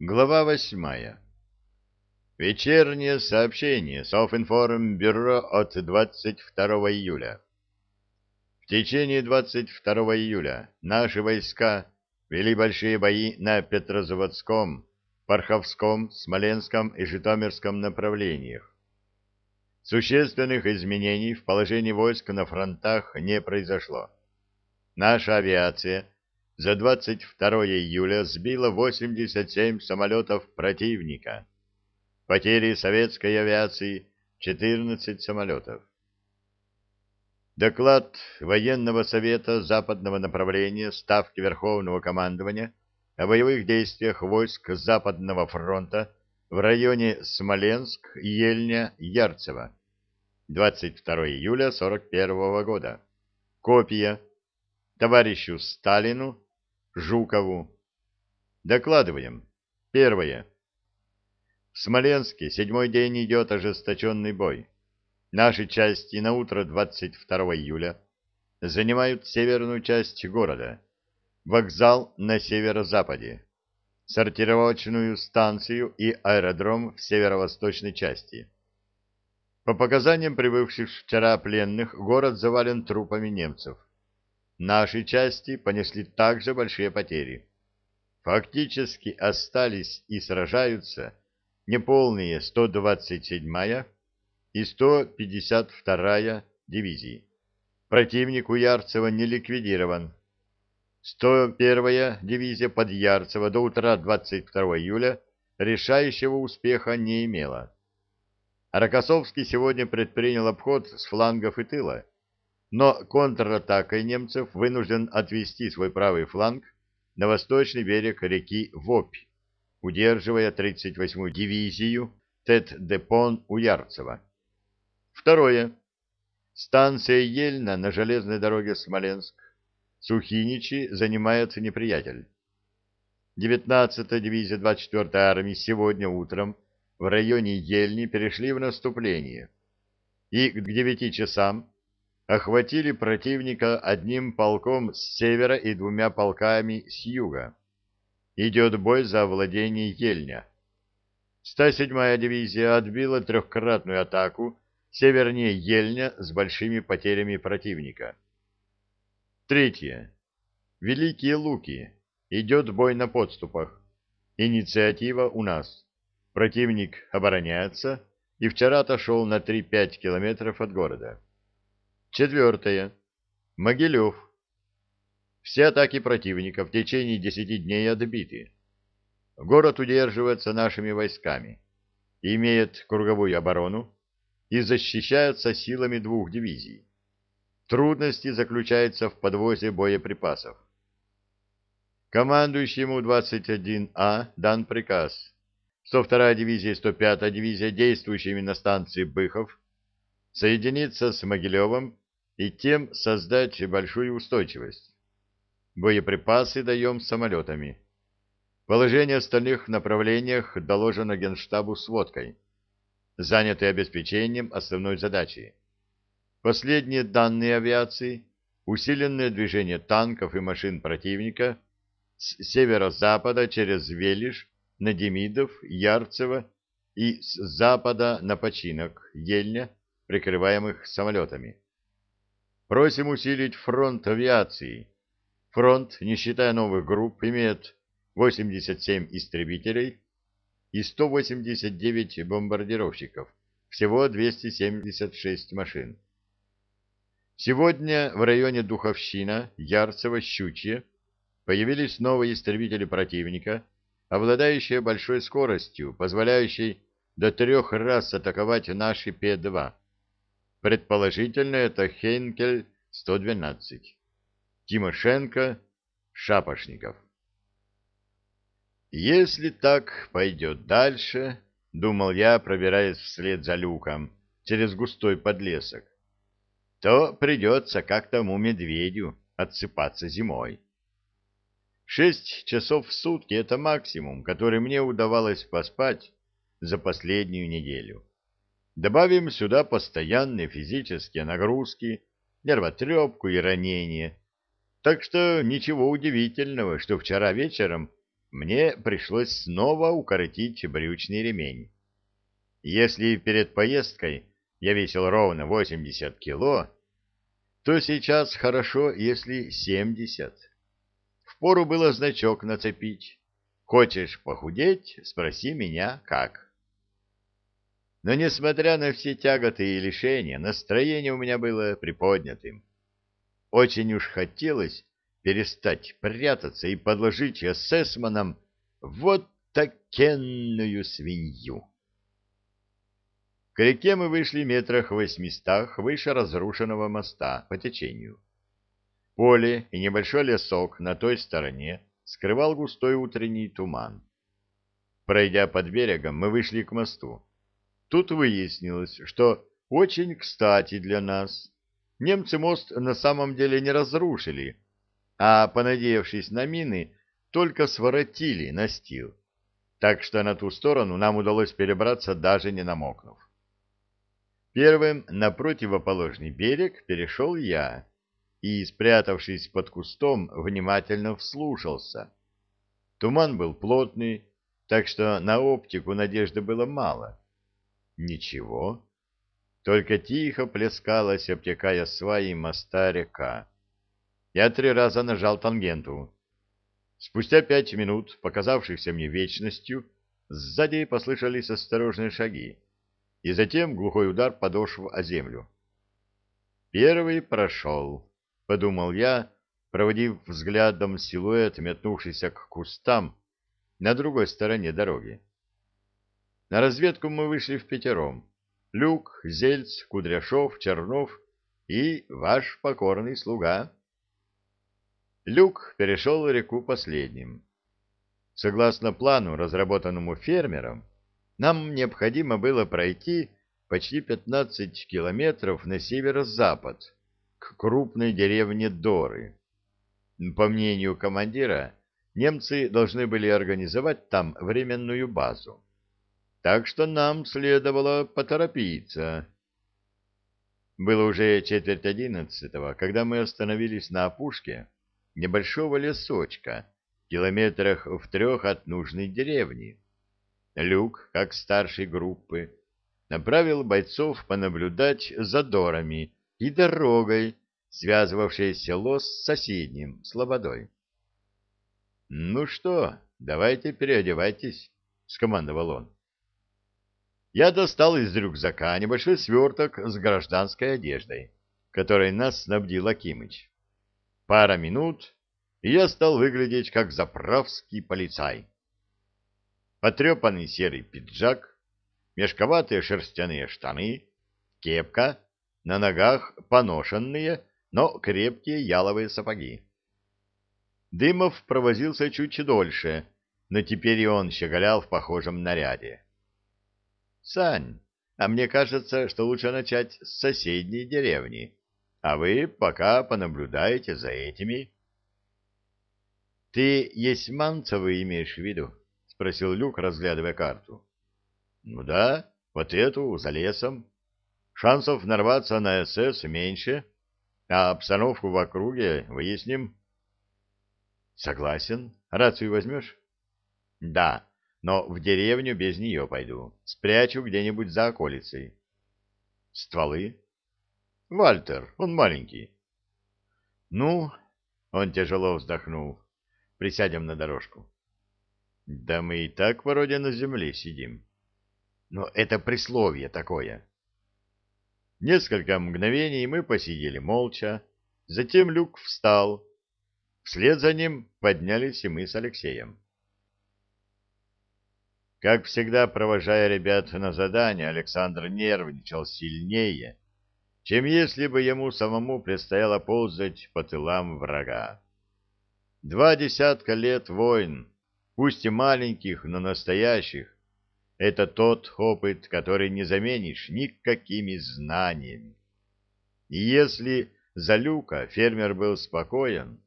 Глава восьмая. Вечернее сообщение Софинформбюро от 22 июля. В течение 22 июля наши войска вели большие бои на Петрозаводском, Парховском, Смоленском и Житомирском направлениях. Существенных изменений в положении войск на фронтах не произошло. Наша авиация за 22 июля сбила 87 самолетов противника. Потери советской авиации 14 самолетов. Доклад Военного совета западного направления Ставки Верховного командования о боевых действиях войск Западного фронта в районе Смоленск, Ельня, Ярцево. 22 июля 41 года. Копия. Товарищу Сталину, Жукову. Докладываем. Первое. В Смоленске седьмой день идет ожесточенный бой. Наши части на утро 22 июля занимают северную часть города, вокзал на северо-западе, сортировочную станцию и аэродром в северо-восточной части. По показаниям прибывших вчера пленных, город завален трупами немцев. Наши части понесли также большие потери. Фактически остались и сражаются неполные 127-я и 152-я дивизии. Противник у Ярцева не ликвидирован. 101-я дивизия под Ярцево до утра 22 июля решающего успеха не имела. Рокоссовский сегодня предпринял обход с флангов и тыла, но контратакой немцев вынужден отвести свой правый фланг на восточный берег реки Вопь, удерживая 38-ю дивизию Тет-Депон у Ярцева. Второе. Станция Ельна на железной дороге Смоленск. Сухиничи занимает неприятель. 19-я дивизия 24-й армии сегодня утром в районе Ельни перешли в наступление. И к 9 часам охватили противника одним полком с севера и двумя полками с юга. Идет бой за владение Ельня. 107-я дивизия отбила трехкратную атаку севернее Ельня с большими потерями противника. Третье. Великие Луки. Идет бой на подступах. Инициатива у нас. Противник обороняется и вчера отошел на 3-5 километров от города. Четвертое. Могилев. Все атаки противника в течение десяти дней отбиты. Город удерживается нашими войсками, имеет круговую оборону и защищается силами двух дивизий. Трудности заключаются в подвозе боеприпасов. Командующему 21А дан приказ. 102-я дивизия и 105-я дивизия, действующими на станции Быхов, соединиться с Могилевым и тем создать большую устойчивость. Боеприпасы даем самолетами. Положение остальных направлениях доложено Генштабу сводкой. Заняты обеспечением основной задачи. Последние данные авиации – усиленное движение танков и машин противника с северо-запада через Велиш на Демидов, Ярцево и с запада на починок Ельня, прикрываемых самолетами. Просим усилить фронт авиации. Фронт, не считая новых групп, имеет 87 истребителей и 189 бомбардировщиков, всего 276 машин. Сегодня в районе Духовщина, Ярцево, Щучье появились новые истребители противника, обладающие большой скоростью, позволяющей до трех раз атаковать наши П-2. Предположительно, это Хейнкель 112. Тимошенко, Шапошников. Если так пойдет дальше, думал я, пробираясь вслед за люком через густой подлесок, то придется как тому медведю отсыпаться зимой. Шесть часов в сутки — это максимум, который мне удавалось поспать за последнюю неделю. Добавим сюда постоянные физические нагрузки, нервотрепку и ранения. Так что ничего удивительного, что вчера вечером мне пришлось снова укоротить брючный ремень. Если перед поездкой я весил ровно 80 кило, то сейчас хорошо, если 70. Впору было значок нацепить. Хочешь похудеть, спроси меня, как. Но, несмотря на все тяготы и лишения, настроение у меня было приподнятым. Очень уж хотелось перестать прятаться и подложить эсэсманам вот такенную свинью. К реке мы вышли метрах в восьмистах выше разрушенного моста по течению. Поле и небольшой лесок на той стороне скрывал густой утренний туман. Пройдя под берегом, мы вышли к мосту. Тут выяснилось, что очень кстати для нас. Немцы мост на самом деле не разрушили, а, понадеявшись на мины, только своротили настил, так что на ту сторону нам удалось перебраться, даже не намокнув. Первым на противоположный берег перешел я и, спрятавшись под кустом, внимательно вслушался. Туман был плотный, так что на оптику надежды было мало. Ничего, только тихо плескалась, обтекая сваи моста река. Я три раза нажал тангенту. Спустя пять минут, показавшихся мне вечностью, сзади послышались осторожные шаги, и затем глухой удар подошв о землю. «Первый прошел», — подумал я, проводив взглядом силуэт, метнувшийся к кустам на другой стороне дороги. На разведку мы вышли в пятером. Люк, Зельц, Кудряшов, Чернов и ваш покорный слуга. Люк перешел реку последним. Согласно плану, разработанному фермером, нам необходимо было пройти почти 15 километров на северо-запад, к крупной деревне Доры. По мнению командира, немцы должны были организовать там временную базу. Так что нам следовало поторопиться. Было уже четверть одиннадцатого, когда мы остановились на опушке, небольшого лесочка, километрах в трех от нужной деревни. Люк, как старший группы, направил бойцов понаблюдать за дорами и дорогой, связывавшей село с соседним, Слободой. — Ну что, давайте переодевайтесь, — скомандовал он. Я достал из рюкзака небольшой сверток с гражданской одеждой, которой нас снабдил Акимыч. Пара минут, и я стал выглядеть как заправский полицай. Потрепанный серый пиджак, мешковатые шерстяные штаны, кепка, на ногах поношенные, но крепкие яловые сапоги. Дымов провозился чуть дольше, но теперь и он щеголял в похожем наряде. — Сань, а мне кажется, что лучше начать с соседней деревни, а вы пока понаблюдаете за этими. — Ты Есманцевы имеешь в виду? — спросил Люк, разглядывая карту. — Ну да, вот эту, за лесом. Шансов нарваться на СС меньше, а обстановку в округе выясним. — Согласен. Рацию возьмешь? — Да, но в деревню без нее пойду. Спрячу где-нибудь за околицей. — Стволы? Вальтер, он маленький. Ну, он тяжело вздохнул. Присядем на дорожку. Да мы и так вроде на земле сидим. Но это присловие такое. Несколько мгновений мы посидели молча. Затем Люк встал. Вслед за ним поднялись и мы с Алексеем. Как всегда, провожая ребят на задание, Александр нервничал сильнее чем если бы ему самому предстояло ползать по тылам врага. Два десятка лет войн, пусть и маленьких, но настоящих, это тот опыт, который не заменишь никакими знаниями. И если за Люка фермер был спокоен,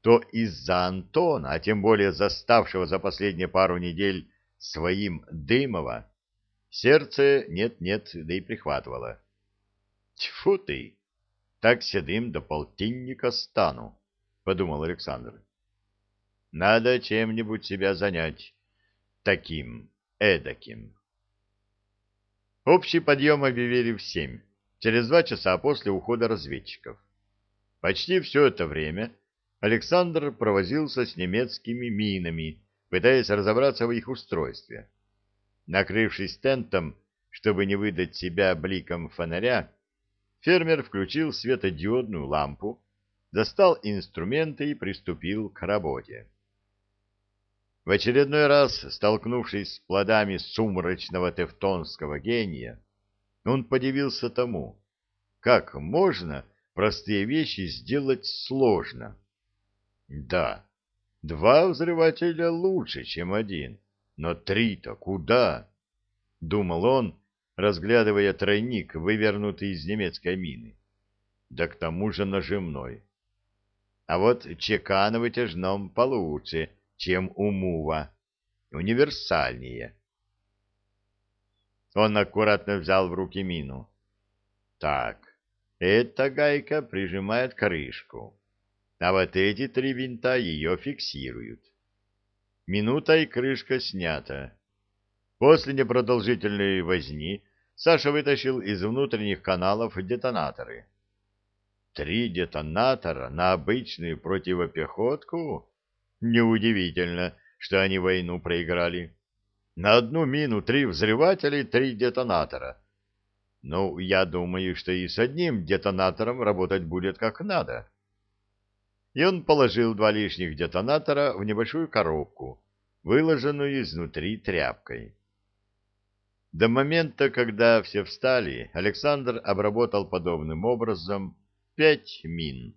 то из-за Антона, а тем более заставшего за последние пару недель своим Дымова, сердце нет-нет, да и прихватывало. Тьфу ты! Так седым до полтинника стану, — подумал Александр. Надо чем-нибудь себя занять. Таким, эдаким. Общий подъем объявили в семь, через два часа после ухода разведчиков. Почти все это время Александр провозился с немецкими минами, пытаясь разобраться в их устройстве. Накрывшись тентом, чтобы не выдать себя бликом фонаря, фермер включил светодиодную лампу, достал инструменты и приступил к работе. В очередной раз, столкнувшись с плодами сумрачного тевтонского гения, он подивился тому, как можно простые вещи сделать сложно. Да, два взрывателя лучше, чем один, но три-то куда? Думал он, разглядывая тройник, вывернутый из немецкой мины. Да к тому же нажимной. А вот чека на вытяжном получше — чем у Мува. Универсальнее. Он аккуратно взял в руки мину. Так, эта гайка прижимает крышку, а вот эти три винта ее фиксируют. Минута и крышка снята. После непродолжительной возни Саша вытащил из внутренних каналов детонаторы. Три детонатора на обычную противопехотку? Неудивительно, что они войну проиграли. На одну мину три взрывателя и три детонатора. Ну, я думаю, что и с одним детонатором работать будет как надо. И он положил два лишних детонатора в небольшую коробку, выложенную изнутри тряпкой. До момента, когда все встали, Александр обработал подобным образом пять мин.